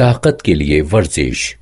طاقت کے لیے ورزش۔